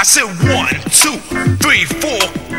I said one, two, three, four.